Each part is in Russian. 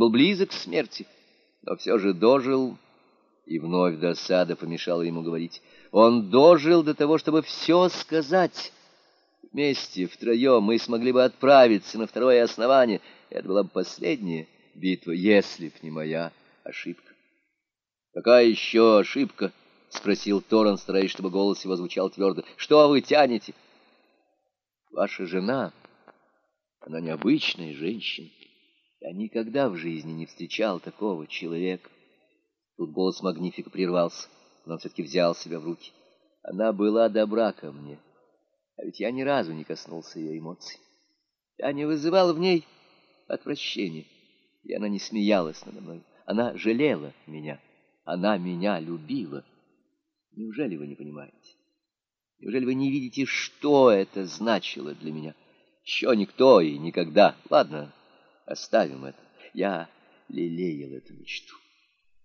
был близок к смерти, но все же дожил, и вновь досада помешала ему говорить. Он дожил до того, чтобы все сказать. Вместе, втроем, мы смогли бы отправиться на второе основание. Это была бы последняя битва, если б не моя ошибка. «Какая еще ошибка?» — спросил Торрен, стараясь, чтобы голос его звучал твердо. «Что вы тянете?» «Ваша жена, она необычная женщина. Я никогда в жизни не встречал такого человека». Тут голос Магнифика прервался, но он все-таки взял себя в руки. «Она была добра ко мне, а ведь я ни разу не коснулся ее эмоций. Я не вызывал в ней отвращения, и она не смеялась надо мной. Она жалела меня». Она меня любила. Неужели вы не понимаете? Неужели вы не видите, что это значило для меня? Еще никто и никогда. Ладно, оставим это. Я лелеял эту мечту.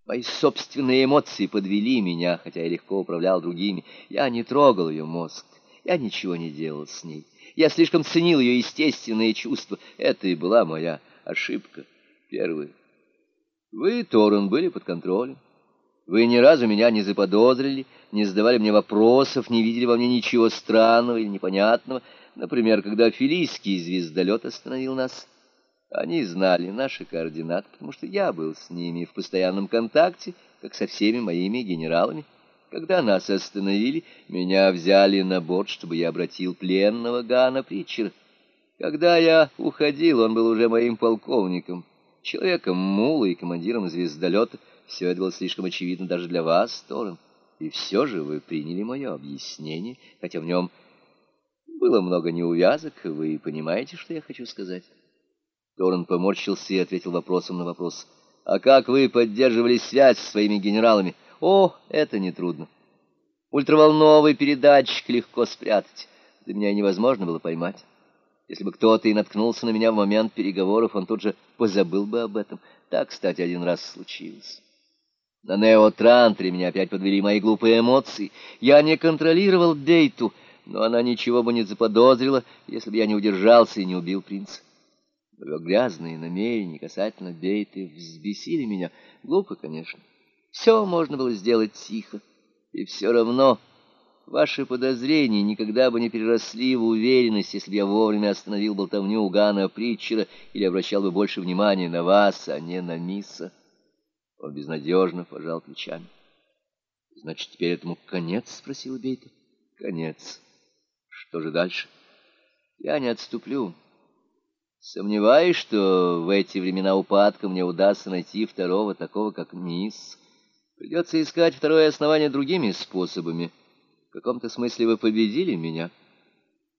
Мои собственные эмоции подвели меня, хотя я легко управлял другими. Я не трогал ее мозг, я ничего не делал с ней. Я слишком ценил ее естественные чувства. Это и была моя ошибка первая. Вы, Торрен, были под контролем. Вы ни разу меня не заподозрили, не задавали мне вопросов, не видели во мне ничего странного или непонятного. Например, когда филийский звездолет остановил нас. Они знали наши координаты, потому что я был с ними в постоянном контакте, как со всеми моими генералами. Когда нас остановили, меня взяли на борт, чтобы я обратил пленного Гана Притчера. Когда я уходил, он был уже моим полковником, человеком мула и командиром звездолета, все это было слишком очевидно даже для вас, Торрен. И все же вы приняли мое объяснение, хотя в нем было много неувязок, вы понимаете, что я хочу сказать?» Торрен поморщился и ответил вопросом на вопрос. «А как вы поддерживали связь с своими генералами?» «О, это нетрудно. Ультраволновый передатчик легко спрятать. Для меня невозможно было поймать. Если бы кто-то и наткнулся на меня в момент переговоров, он тут же позабыл бы об этом. Так, кстати, один раз случилось». На Неотрантере меня опять подвели мои глупые эмоции. Я не контролировал Дейту, но она ничего бы не заподозрила, если бы я не удержался и не убил принца. Но грязные намерения касательно Дейты взбесили меня. Глупо, конечно. Все можно было сделать тихо. И все равно ваши подозрения никогда бы не переросли в уверенность, если бы я вовремя остановил болтовню у Гана Притчера или обращал бы больше внимания на вас, а не на Мисса. Он безнадежно пожал плечами. — Значит, теперь этому конец? — спросил Бейта. — Конец. Что же дальше? Я не отступлю. Сомневаюсь, что в эти времена упадка мне удастся найти второго такого, как Мисс. Придется искать второе основание другими способами. В каком-то смысле вы победили меня.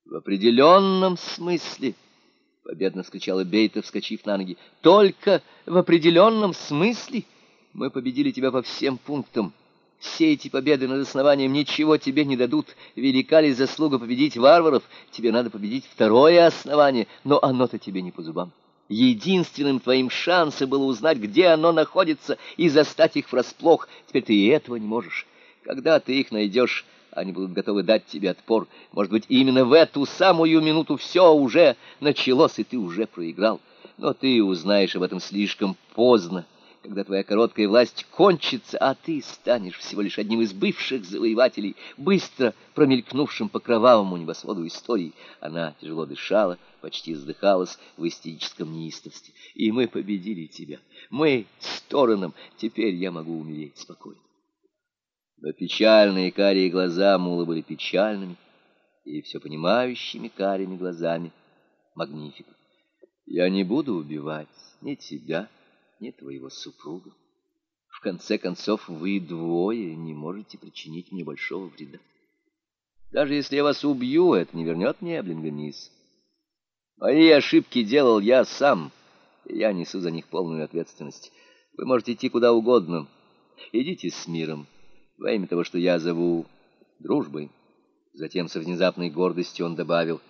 В определенном смысле... — победно вскричала Бейта, вскочив на ноги. — Только в определенном смысле... Мы победили тебя по всем пунктам. Все эти победы над основанием ничего тебе не дадут. Велика ли заслуга победить варваров? Тебе надо победить второе основание, но оно-то тебе не по зубам. Единственным твоим шансом было узнать, где оно находится, и застать их врасплох. Теперь ты и этого не можешь. Когда ты их найдешь, они будут готовы дать тебе отпор. Может быть, именно в эту самую минуту все уже началось, и ты уже проиграл. Но ты узнаешь об этом слишком поздно когда твоя короткая власть кончится, а ты станешь всего лишь одним из бывших завоевателей, быстро промелькнувшим по кровавому небосводу истории. Она тяжело дышала, почти вздыхалась в истерическом неистовстве. И мы победили тебя. Мы с Тороном. Теперь я могу умереть спокойно. Но печальные карие глаза Мула были печальными и все понимающими карими глазами Магнифика. Я не буду убивать ни тебя, ни твоего супруга. В конце концов, вы двое не можете причинить мне большого вреда. Даже если я вас убью, это не вернет мне Эблинга-Мисс. Мои ошибки делал я сам, и я несу за них полную ответственность. Вы можете идти куда угодно. Идите с миром, во имя того, что я зову дружбой. Затем со внезапной гордостью он добавил,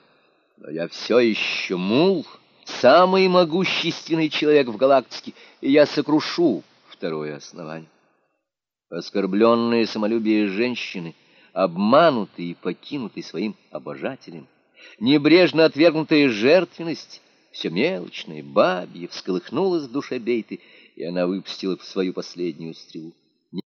но я все еще мул самый могущественный человек в галактике, и я сокрушу второе основание. Оскорбленные самолюбие женщины, обманутые и покинутые своим обожателем, небрежно отвергнутая жертвенность — все мелочное, бабье, всколыхнулось в душе Бейты, и она выпустила свою последнюю стрелу.